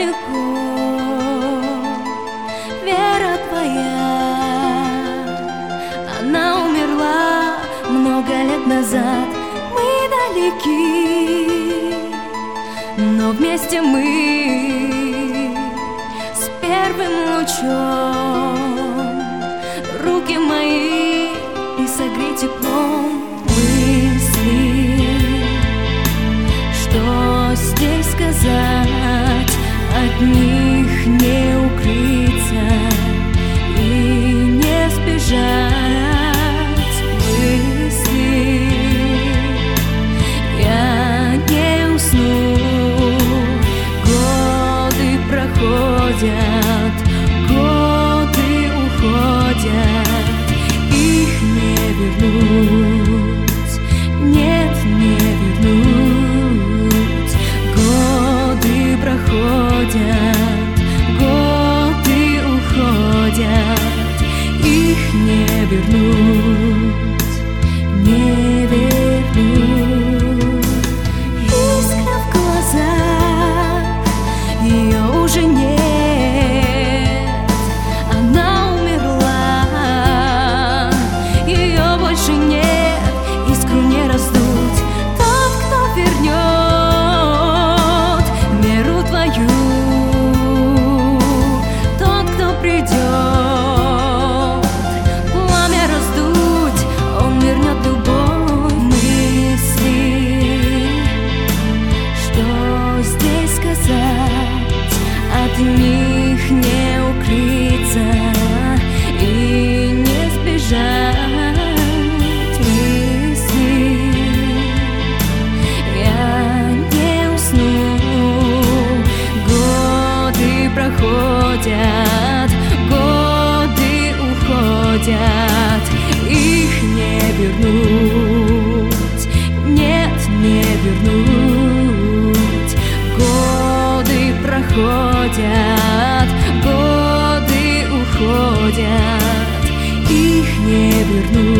далеко Вера твоя Она умерла много лет назад. Мы далеки Но вместе мы С первым лучом. Руки мои и согрей теплом уходят, их не вернуть, нет, не вернуть. Годы проходят, годы уходят, их не вернуть, не вернуть. Искра в глазах, ее уже нет. Уходят, их не вернуть, нет, не вернуть. Годы проходят годы уходят, их не вернуть,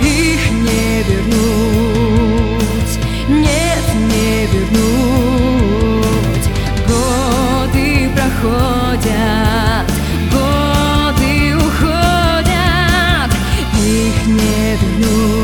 их не вернуть, нет, не вернуть. Годы проходят, годы уходят, их не вернуть.